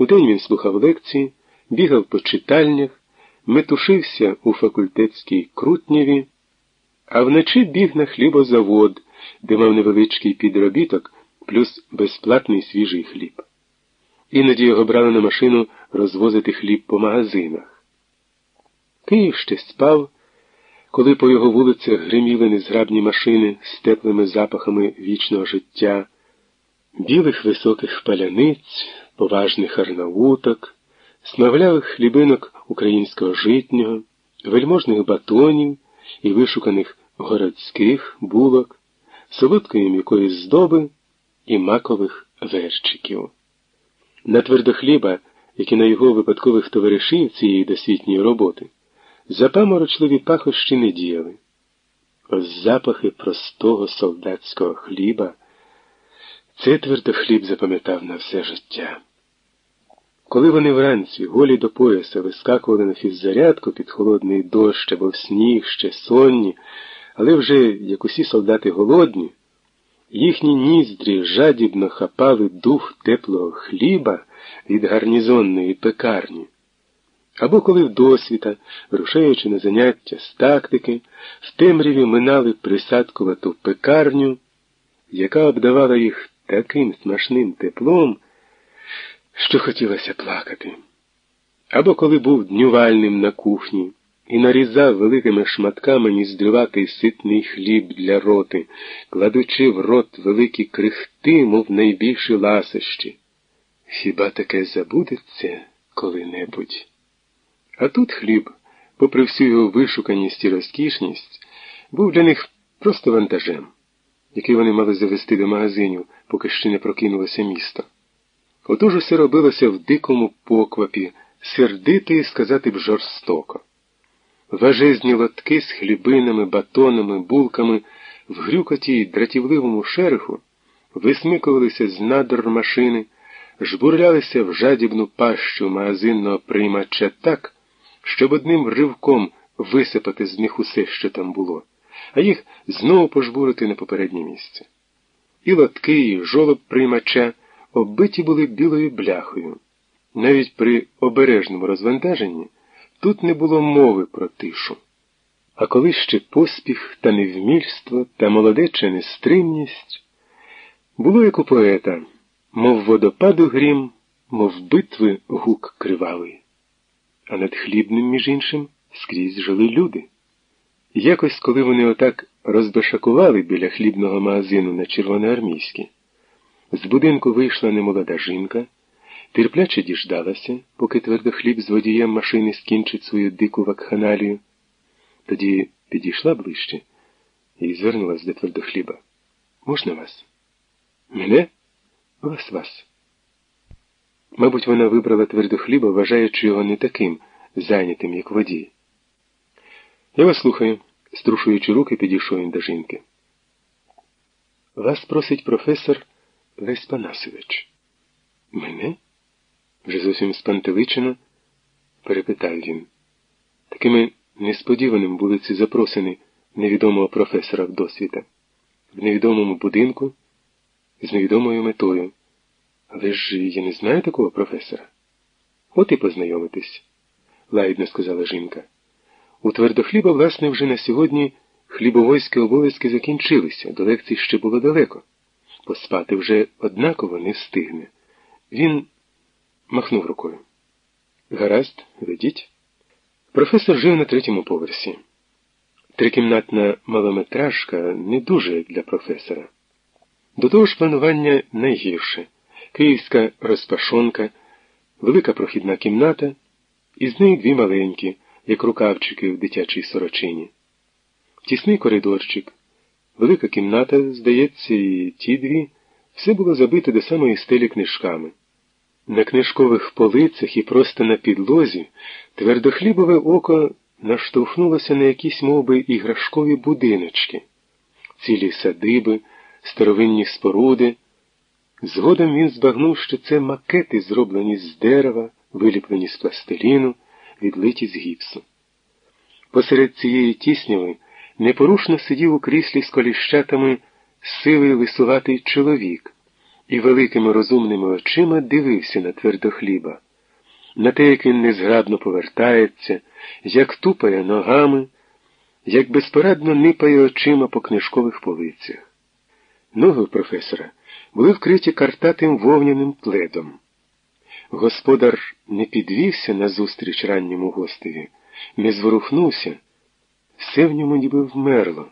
Удень він слухав лекції, бігав по читальнях, метушився у факультетській крутнєві, а вночі біг на хлібозавод, де мав невеличкий підробіток, плюс безплатний свіжий хліб. Іноді його брали на машину розвозити хліб по магазинах. Київ ще спав, коли по його вулицях гриміли незграбні машини з теплими запахами вічного життя, білих високих паляниць, поважних арнауток, смаглявих хлібинок українського житнього, вельможних батонів і вишуканих городських булок, солодкої м'якої здоби і макових верчиків. На твердохліба, як і на його випадкових товаришів цієї досвітньої роботи, запаморочливі пахощі не діяли. Запахи простого солдатського хліба, це твердохліб запам'ятав на все життя. Коли вони вранці, голі до пояса, вискакували на фіззарядку під холодний дощ або в сніг, ще сонні, але вже, як усі солдати голодні, їхні ніздрі жадібно хапали дух теплого хліба від гарнізонної пекарні. Або коли вдосвіта, вирушаючи на заняття з тактики, в темряві минали присадкувату пекарню, яка обдавала їх таким смачним теплом, що хотілося плакати. Або коли був днювальним на кухні і нарізав великими шматками ніздрюватий ситний хліб для роти, кладучи в рот великі крихти, мов найбільші ласощі. Хіба таке забудеться коли-небудь? А тут хліб, попри всю його вишуканість і розкішність, був для них просто вантажем, який вони мали завести до магазинів, поки ще не прокинулося місто. Отож усе робилося в дикому поквапі, сердито і сказати б жорстоко. Важезні лотки з хлібинами, батонами, булками в грюкоті й дратівливому шереху висмикувалися з надр машини, жбурлялися в жадібну пащу магазинного приймача так, щоб одним ривком висипати з них усе, що там було, а їх знову пожбурити на попереднє місце. І лотки, і жолоб приймача оббиті були білою бляхою. Навіть при обережному розвантаженні тут не було мови про тишу. А коли ще поспіх та невмільство та молодеча нестримність, було як у поета, мов водопаду грім, мов битви гук кривавий. А над хлібним, між іншим, скрізь жили люди. Якось, коли вони отак розбешакували біля хлібного магазину на червоноармійській, з будинку вийшла немолода жінка, терпляче діждалася, поки твердохліб з водієм машини скінчить свою дику вакханалію. Тоді підійшла ближче і звернулась до твердохліба. Можна вас? Мене? Вас вас. Мабуть, вона вибрала твердохліба, вважаючи його не таким зайнятим, як водій. Я вас слухаю, струшуючи руки, підійшов він до жінки. Вас просить професор. Лесь Панасович. Мене? Вже зовсім спантеличено, перепитав він. Такими несподіваними були ці запросини невідомого професора в досвіта, в невідомому будинку з невідомою метою. Але ж я не знаю такого професора. От і познайомитись, лагідно сказала жінка. У твердохліба, власне, вже на сьогодні хлібовойські обов'язки закінчилися, до лекцій ще було далеко поспати вже однаково не встигне. Він махнув рукою. Гаразд, ведіть. Професор жив на третьому поверсі. Трикімнатна малометражка не дуже для професора. До того ж планування найгірше київська розпашонка, велика прохідна кімната, і з неї дві маленькі, як рукавчики в дитячій сорочині. Тісний коридорчик, Велика кімната, здається, і ті дві, все було забите до самої стелі книжками. На книжкових полицях і просто на підлозі твердохлібове око наштовхнулося на якісь мовби іграшкові будиночки, цілі садиби, старовинні споруди. Згодом він збагнув, що це макети, зроблені з дерева, виліплені з пластиліну, відлиті з гіпсу. Посеред цієї тісняви непорушно сидів у кріслі з коліщатами сивий лисуватий чоловік і великими розумними очима дивився на твердохліба, на те, як він незграбно повертається, як тупає ногами, як безпорадно нипає очима по книжкових полицях. Ноги професора були вкриті картатим вовняним пледом. Господар не підвівся назустріч ранньому гостеві, не зворухнувся, все в ньому ніби вмерло.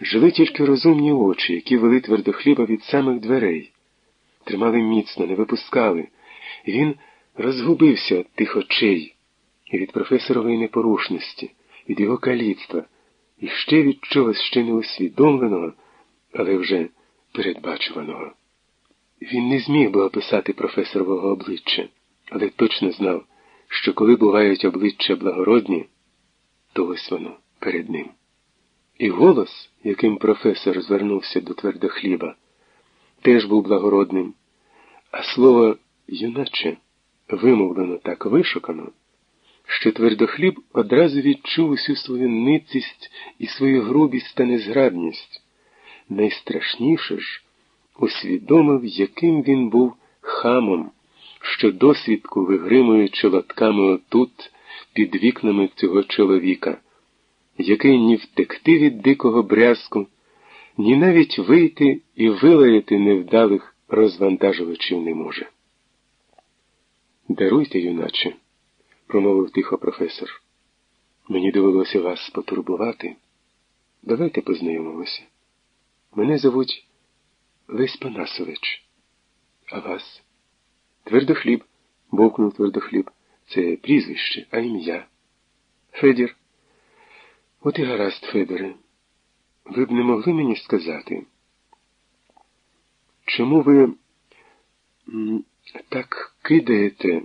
Жили тільки розумні очі, які вели твердохліба від самих дверей, тримали міцно, не випускали. Він розгубився від тих очей і від професорової непорушності, від його каліцтва, і ще від чогось ще неусвідомленого, але вже передбачуваного. Він не зміг би описати професорового обличчя, але точно знав, що коли бувають обличчя благородні, то ось воно перед ним. І голос, яким професор звернувся до твердохліба, теж був благородним, а слово юначе вимовлено так вишукано, що твердохліб одразу відчув усю свою ницість і свою грубість та незграбність. Найстрашніше ж усвідомив, яким він був хамом, що досвідку вигримуючи лотками отут під вікнами цього чоловіка який ні втекти від дикого брязку, ні навіть вийти і вилаяти невдалих розвантажувачів не може. Даруйте, юначе, промовив тихо професор. Мені довелося вас потурбувати. Давайте познайомимося. Мене зовуть Лесь Панасович. А вас? Твердохліб, бовкнув твердохліб. Це прізвище, а ім'я. Федір. От і гаразд, Федоре, ви б не могли мені сказати, чому ви так кидаєте